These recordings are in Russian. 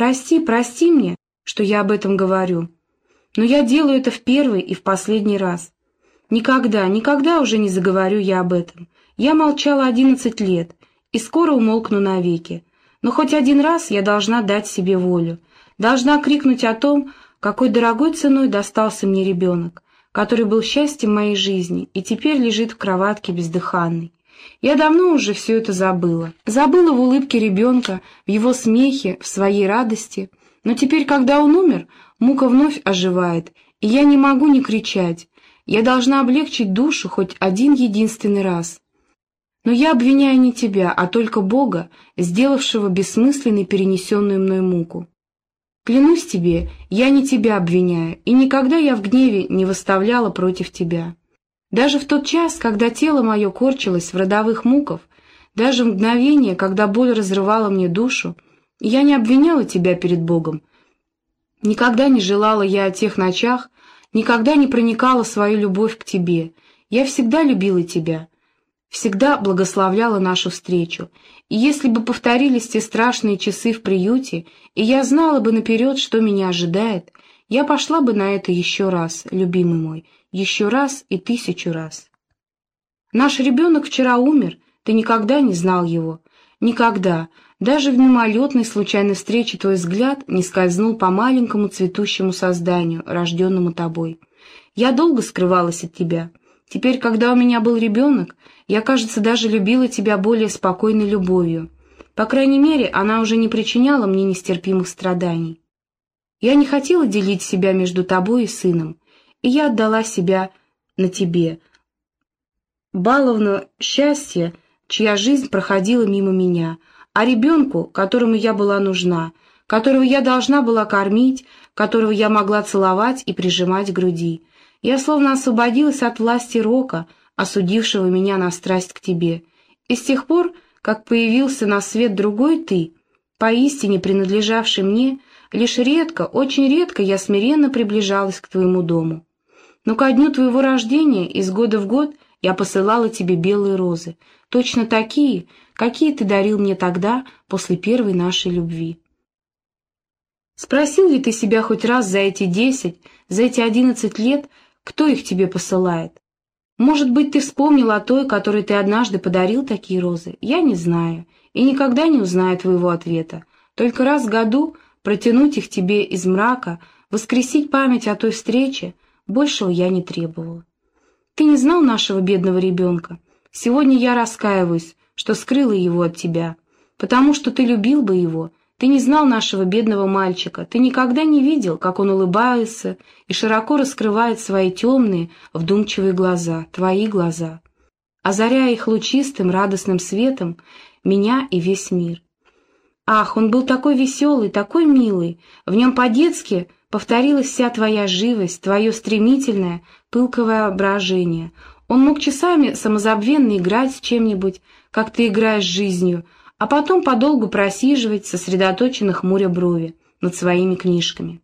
Прости, прости мне, что я об этом говорю. Но я делаю это в первый и в последний раз. Никогда, никогда уже не заговорю я об этом. Я молчала одиннадцать лет и скоро умолкну навеки. Но хоть один раз я должна дать себе волю. Должна крикнуть о том, какой дорогой ценой достался мне ребенок, который был счастьем моей жизни и теперь лежит в кроватке бездыханный. Я давно уже все это забыла. Забыла в улыбке ребенка, в его смехе, в своей радости. Но теперь, когда он умер, мука вновь оживает, и я не могу не кричать. Я должна облегчить душу хоть один единственный раз. Но я обвиняю не тебя, а только Бога, сделавшего бессмысленной перенесенную мной муку. Клянусь тебе, я не тебя обвиняю, и никогда я в гневе не выставляла против тебя. Даже в тот час, когда тело мое корчилось в родовых муках, даже в мгновение, когда боль разрывала мне душу, я не обвиняла тебя перед Богом. Никогда не желала я о тех ночах, никогда не проникала свою любовь к тебе. Я всегда любила тебя, всегда благословляла нашу встречу. И если бы повторились те страшные часы в приюте, и я знала бы наперед, что меня ожидает, я пошла бы на это еще раз, любимый мой, еще раз и тысячу раз. Наш ребенок вчера умер, ты никогда не знал его. Никогда, даже в мимолетной случайной встрече твой взгляд не скользнул по маленькому цветущему созданию, рожденному тобой. Я долго скрывалась от тебя. Теперь, когда у меня был ребенок, я, кажется, даже любила тебя более спокойной любовью. По крайней мере, она уже не причиняла мне нестерпимых страданий. Я не хотела делить себя между тобой и сыном и я отдала себя на тебе, баловну счастья, чья жизнь проходила мимо меня, а ребенку, которому я была нужна, которого я должна была кормить, которого я могла целовать и прижимать к груди. Я словно освободилась от власти рока, осудившего меня на страсть к тебе. И с тех пор, как появился на свет другой ты, поистине принадлежавший мне, лишь редко, очень редко я смиренно приближалась к твоему дому. Но ко дню твоего рождения из года в год я посылала тебе белые розы, точно такие, какие ты дарил мне тогда, после первой нашей любви. Спросил ли ты себя хоть раз за эти десять, за эти одиннадцать лет, кто их тебе посылает? Может быть, ты вспомнил о той, которой ты однажды подарил такие розы? Я не знаю, и никогда не узнаю твоего ответа. Только раз в году протянуть их тебе из мрака, воскресить память о той встрече, Большего я не требовала. Ты не знал нашего бедного ребенка. Сегодня я раскаиваюсь, что скрыла его от тебя, потому что ты любил бы его. Ты не знал нашего бедного мальчика, ты никогда не видел, как он улыбается и широко раскрывает свои темные, вдумчивые глаза, твои глаза, озаряя их лучистым, радостным светом меня и весь мир. Ах, он был такой веселый, такой милый, в нем по-детски повторилась вся твоя живость, твое стремительное, пылкое воображение. Он мог часами самозабвенно играть с чем-нибудь, как ты играешь жизнью, а потом подолгу просиживать, сосредоточенно хмуря брови над своими книжками.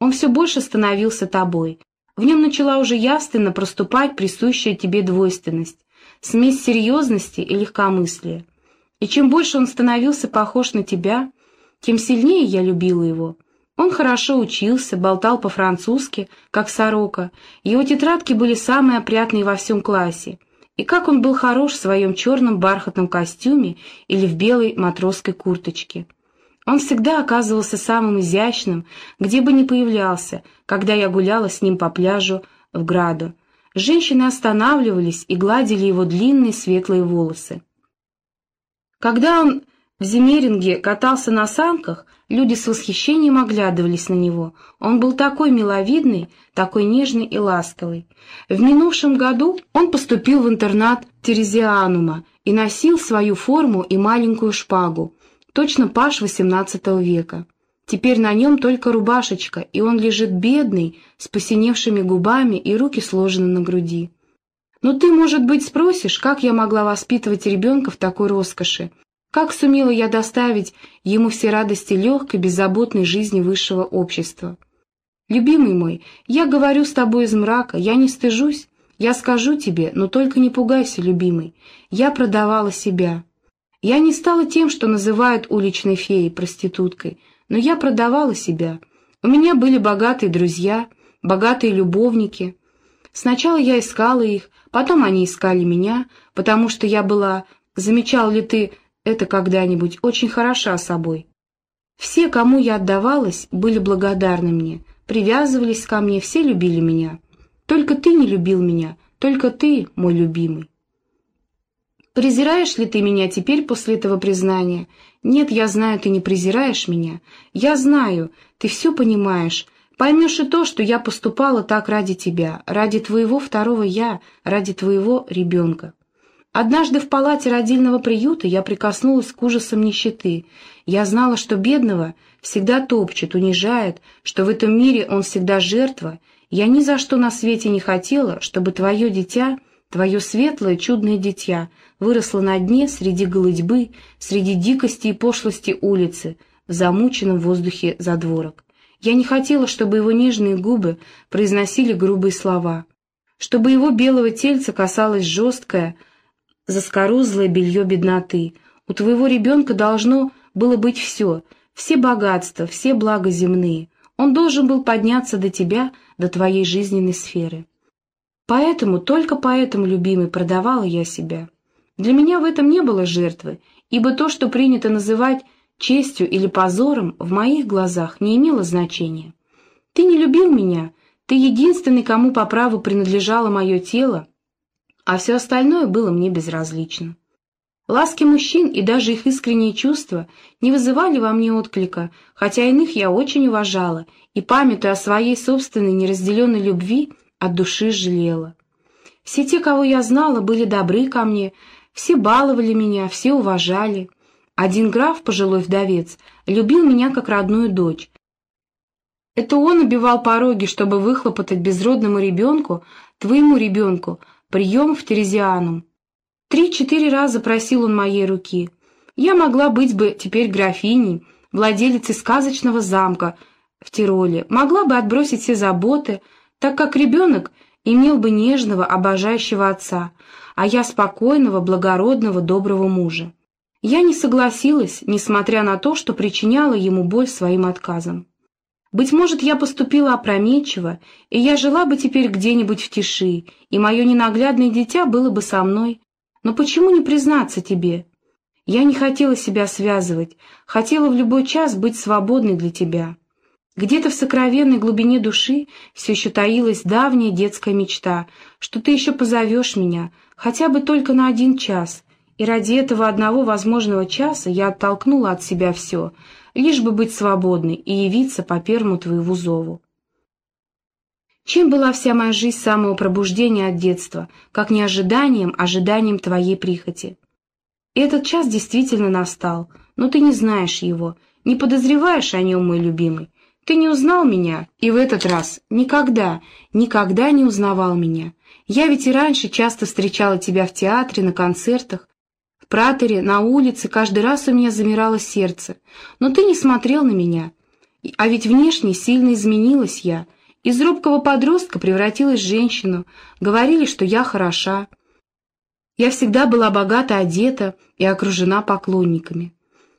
Он все больше становился тобой. В нем начала уже явственно проступать присущая тебе двойственность, смесь серьезности и легкомыслия. И чем больше он становился похож на тебя, тем сильнее я любила его — он хорошо учился, болтал по-французски, как сорока, его тетрадки были самые опрятные во всем классе. И как он был хорош в своем черном бархатном костюме или в белой матросской курточке. Он всегда оказывался самым изящным, где бы ни появлялся, когда я гуляла с ним по пляжу в Граду. Женщины останавливались и гладили его длинные светлые волосы. Когда он в Зимеринге катался на санках, люди с восхищением оглядывались на него. Он был такой миловидный, такой нежный и ласковый. В минувшем году он поступил в интернат Терезианума и носил свою форму и маленькую шпагу, точно паш XVIII века. Теперь на нем только рубашечка, и он лежит бедный, с посиневшими губами и руки сложены на груди. Но ты, может быть, спросишь, как я могла воспитывать ребенка в такой роскоши, как сумела я доставить ему все радости легкой, беззаботной жизни высшего общества? Любимый мой, я говорю с тобой из мрака, я не стыжусь, я скажу тебе, но только не пугайся, любимый, я продавала себя. Я не стала тем, что называют уличной феей, проституткой, но я продавала себя. У меня были богатые друзья, богатые любовники. Сначала я искала их, потом они искали меня, потому что я была, замечал ли ты это когда-нибудь, очень хороша собой. Все, кому я отдавалась, были благодарны мне, привязывались ко мне, все любили меня. Только ты не любил меня, только ты, мой любимый. Презираешь ли ты меня теперь после этого признания? Нет, я знаю, ты не презираешь меня. Я знаю, ты все понимаешь. Поймешь и то, что я поступала так ради тебя, ради твоего второго «я», ради твоего ребенка. Однажды в палате родильного приюта я прикоснулась к ужасам нищеты. Я знала, что бедного всегда топчет, унижает, что в этом мире он всегда жертва. Я ни за что на свете не хотела, чтобы твое дитя Твое светлое, чудное дитя выросло на дне среди голытьбы, среди дикости и пошлости улицы, в замученном воздухе задворок. Я не хотела, чтобы его нежные губы произносили грубые слова, чтобы его белого тельца касалось жесткое, заскорузлое белье бедноты. У твоего ребенка должно было быть все, все богатства, все блага земные. Он должен был подняться до тебя, до твоей жизненной сферы. Поэтому, только поэтому, любимый, продавала я себя. Для меня в этом не было жертвы, ибо то, что принято называть честью или позором, в моих глазах не имело значения. Ты не любил меня, ты единственный, кому по праву принадлежало мое тело, а все остальное было мне безразлично. Ласки мужчин и даже их искренние чувства не вызывали во мне отклика, хотя иных я очень уважала, и, памятуя о своей собственной неразделенной любви, от души жалела. Все те, кого я знала, были добры ко мне, все баловали меня, все уважали. Один граф, пожилой вдовец, любил меня как родную дочь. Это он убивал пороги, чтобы выхлопотать безродному ребенку, твоему ребенку, прием в Терезианум. Три-четыре раза просил он моей руки. Я могла быть бы теперь графиней, владелицей сказочного замка в Тироле, могла бы отбросить все заботы, так как ребенок имел бы нежного, обожающего отца, а я спокойного, благородного, доброго мужа. Я не согласилась, несмотря на то, что причиняла ему боль своим отказом. Быть может, я поступила опрометчиво, и я жила бы теперь где-нибудь в тиши, и мое ненаглядное дитя было бы со мной. Но почему не признаться тебе? Я не хотела себя связывать, хотела в любой час быть свободной для тебя. Где-то в сокровенной глубине души все еще таилась давняя детская мечта, что ты еще позовешь меня, хотя бы только на один час, и ради этого одного возможного часа я оттолкнула от себя все, лишь бы быть свободной и явиться по первому твоему зову. Чем была вся моя жизнь с самого пробуждения от детства, как не ожиданием, ожиданием твоей прихоти? И этот час действительно настал, но ты не знаешь его, не подозреваешь о нем, мой любимый, ты не узнал меня, и в этот раз никогда, никогда не узнавал меня. Я ведь и раньше часто встречала тебя в театре, на концертах, в праторе, на улице, каждый раз у меня замирало сердце. Но ты не смотрел на меня. А ведь внешне сильно изменилась я. Из робкого подростка превратилась в женщину. Говорили, что я хороша. Я всегда была богато одета и окружена поклонниками.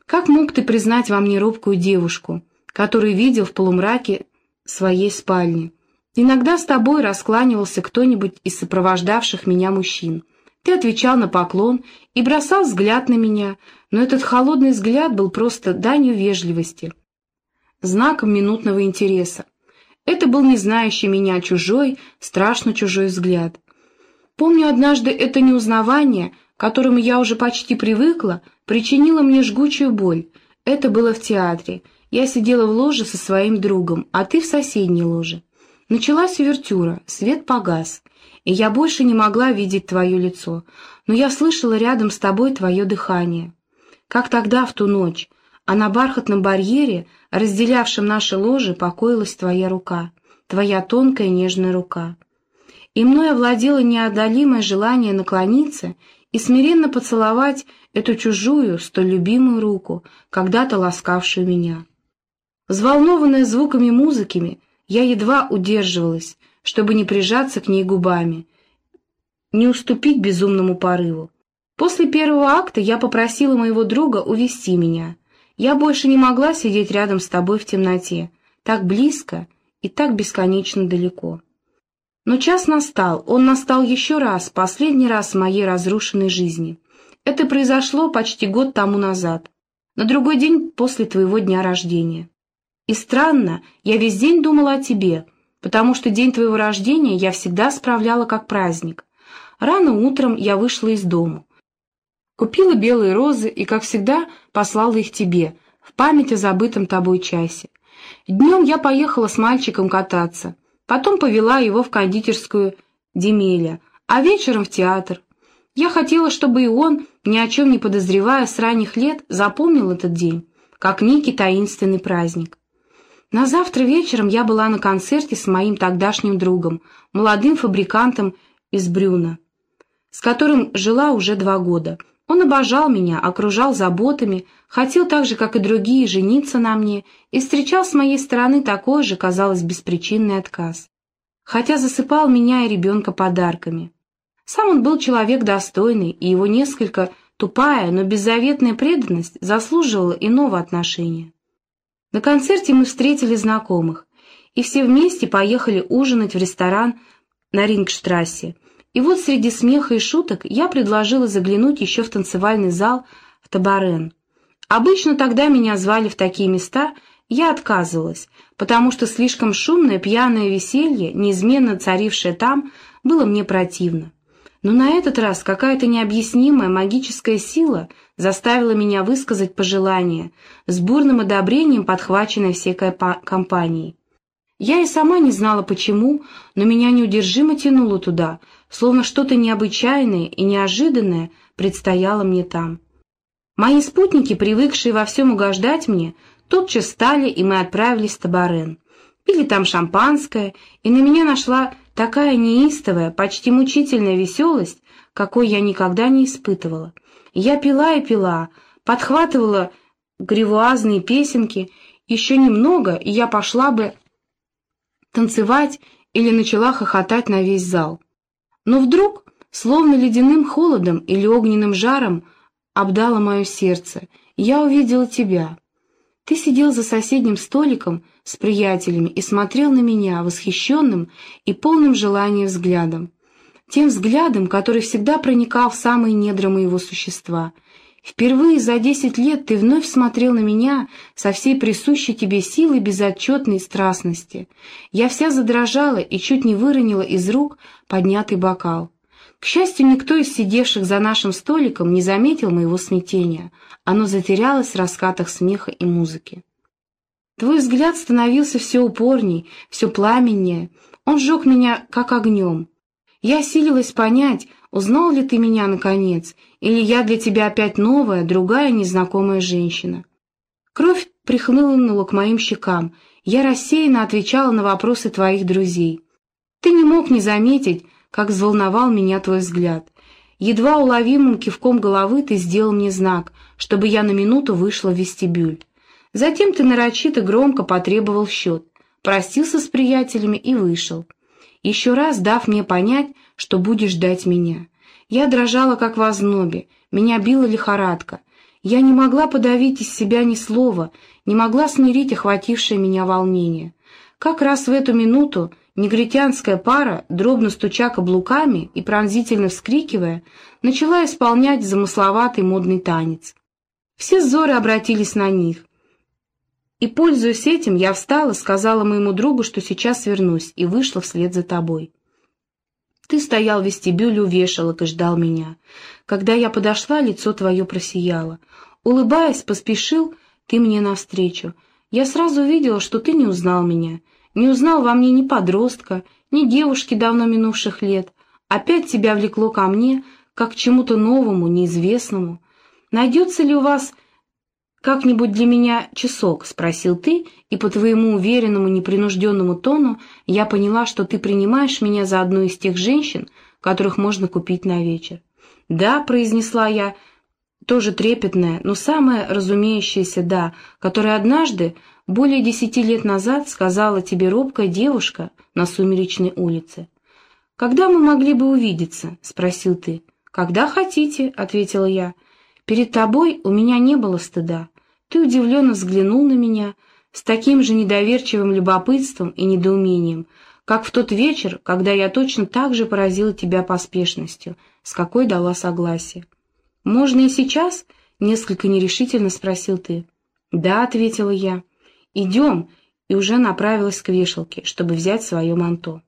Как мог ты признать во мне робкую девушку? который видел в полумраке своей спальни. Иногда с тобой раскланивался кто-нибудь из сопровождавших меня мужчин. Ты отвечал на поклон и бросал взгляд на меня, но этот холодный взгляд был просто данью вежливости, знаком минутного интереса. Это был не знающий меня чужой, страшно чужой взгляд. Помню, однажды это неузнавание, к которому я уже почти привыкла, причинило мне жгучую боль. Это было в театре — я сидела в ложе со своим другом, а ты в соседней ложе. Началась увертюра, свет погас, и я больше не могла видеть твое лицо, но я слышала рядом с тобой твое дыхание. Как тогда, в ту ночь, а на бархатном барьере, разделявшем наши ложи, покоилась твоя рука, твоя тонкая нежная рука. И мной овладело неодолимое желание наклониться и смиренно поцеловать эту чужую, столь любимую руку, когда-то ласкавшую меня. Взволнованная звуками музыками, я едва удерживалась, чтобы не прижаться к ней губами, не уступить безумному порыву. После первого акта я попросила моего друга увести меня. Я больше не могла сидеть рядом с тобой в темноте, так близко и так бесконечно далеко. Но час настал, он настал еще раз, последний раз в моей разрушенной жизни. Это произошло почти год тому назад, на другой день после твоего дня рождения. И странно, я весь день думала о тебе, потому что день твоего рождения я всегда справляла как праздник. Рано утром я вышла из дому. Купила белые розы и, как всегда, послала их тебе, в память о забытом тобой часе. Днем я поехала с мальчиком кататься, потом повела его в кондитерскую Демеля, а вечером в театр. Я хотела, чтобы и он, ни о чем не подозревая с ранних лет, запомнил этот день, как некий таинственный праздник. На завтра вечером я была на концерте с моим тогдашним другом, молодым фабрикантом из Брюна, с которым жила уже два года — он обожал меня, окружал заботами, хотел так же, как и другие, жениться на мне и встречал с моей стороны такой же, казалось, беспричинный отказ. Хотя засыпал меня и ребенка подарками. Сам он был человек достойный, и его несколько тупая, но беззаветная преданность заслуживала иного отношения. На концерте мы встретили знакомых, и все вместе поехали ужинать в ресторан на Рингштрассе, и вот среди смеха и шуток я предложила заглянуть еще в танцевальный зал в Табарен. Обычно тогда меня звали в такие места, я отказывалась, потому что слишком шумное пьяное веселье, неизменно царившее там, было мне противно. Но на этот раз какая-то необъяснимая магическая сила заставила меня высказать пожелание, с бурным одобрением подхваченное всей компанией. Я и сама не знала почему, но меня неудержимо тянуло туда, словно что-то необычайное и неожиданное предстояло мне там. Мои спутники, привыкшие во всем угождать мне, тотчас стали, и мы отправились в Табарен. Пили там шампанское, и на меня нашла такая неистовая, почти мучительная веселость, какой я никогда не испытывала. Я пила и пила, подхватывала гривуазные песенки, еще немного, и я пошла бы танцевать или начала хохотать на весь зал. Но вдруг, словно ледяным холодом или огненным жаром, обдало мое сердце, я увидела тебя. Ты сидел за соседним столиком с приятелями и смотрел на меня восхищенным и полным желанием взглядом. Тем взглядом, который всегда проникал в самые недра моего существа — Впервые за десять лет ты вновь смотрел на меня со всей присущей тебе силой безотчетной страстности. Я вся задрожала и чуть не выронила из рук поднятый бокал. К счастью, никто из сидевших за нашим столиком не заметил моего смятения. Оно затерялось в раскатах смеха и музыки. Твой взгляд становился все упорней, все пламеннее. Он сжег меня, как огнем. Я силилась понять, Узнал ли ты меня, наконец, или я для тебя опять новая, другая незнакомая женщина?» Кровь прихлынула к моим щекам. Я рассеянно отвечала на вопросы твоих друзей. Ты не мог не заметить, как взволновал меня твой взгляд. Едва уловимым кивком головы ты сделал мне знак, чтобы я на минуту вышла в вестибюль. Затем ты нарочито громко потребовал счет, простился с приятелями и вышел еще раз дав мне понять, что будешь ждать меня. Я дрожала, как в ознобе, меня била лихорадка. Я не могла подавить из себя ни слова, не могла смирить охватившее меня волнение. Как раз в эту минуту негритянская пара, дробно стуча каблуками и пронзительно вскрикивая, начала исполнять замысловатый модный танец. Все взоры обратились на них. И, пользуясь этим, я встала, сказала моему другу, что сейчас вернусь, и вышла вслед за тобой. Ты стоял в вестибюле у вешалок и ждал меня. Когда я подошла, лицо твое просияло. Улыбаясь, поспешил ты мне навстречу. Я сразу увидела, что ты не узнал меня. Не узнал во мне ни подростка, ни девушки давно минувших лет. Опять тебя влекло ко мне, как к чему-то новому, неизвестному. Найдется ли у вас «Как-нибудь для меня часок?» — спросил ты, и по твоему уверенному, непринужденному тону я поняла, что ты принимаешь меня за одну из тех женщин, которых можно купить на вечер. «Да», — произнесла я, тоже трепетная, но самое разумеющееся «да», которое однажды, более десяти лет назад, сказала тебе робкая девушка на сумеречной улице. «Когда мы могли бы увидеться?» — спросил ты. «Когда хотите», — ответила я. Перед тобой у меня не было стыда. Ты удивленно взглянул на меня с таким же недоверчивым любопытством и недоумением, как в тот вечер, когда я точно так же поразила тебя поспешностью, с какой дала согласие. «Можно и сейчас?» — несколько нерешительно спросил ты. «Да», — ответила я. «Идем», и уже направилась к вешалке, чтобы взять свое манто.